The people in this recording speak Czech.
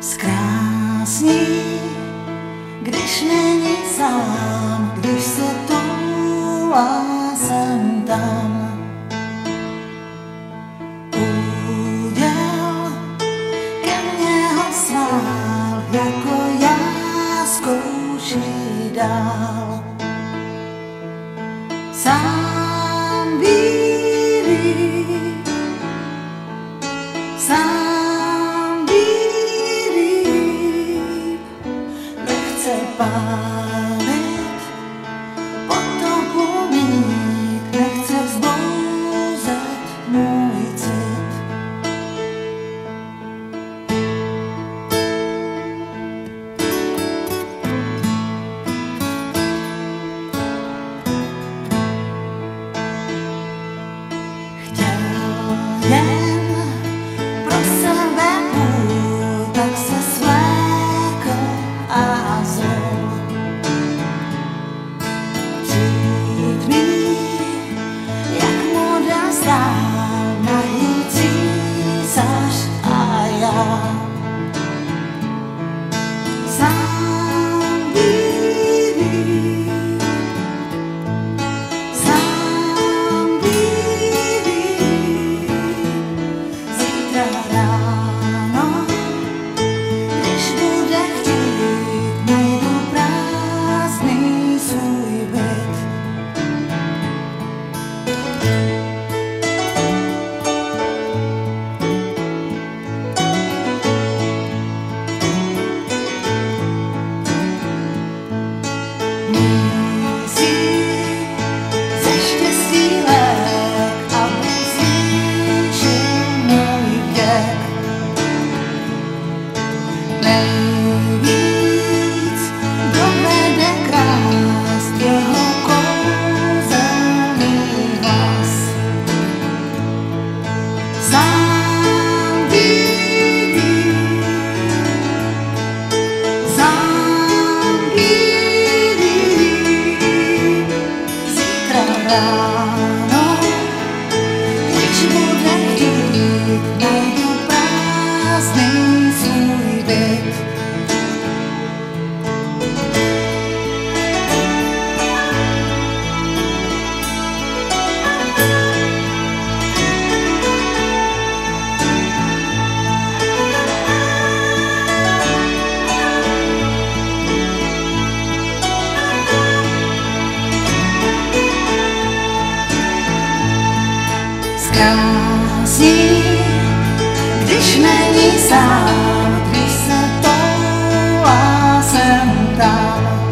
Zkrásný, když není sám, když se toulá jsem tam. Uděl ke mně ho svál, jako já zkouší dál. time. 자. zkazí, když není sám, když se to sem tam.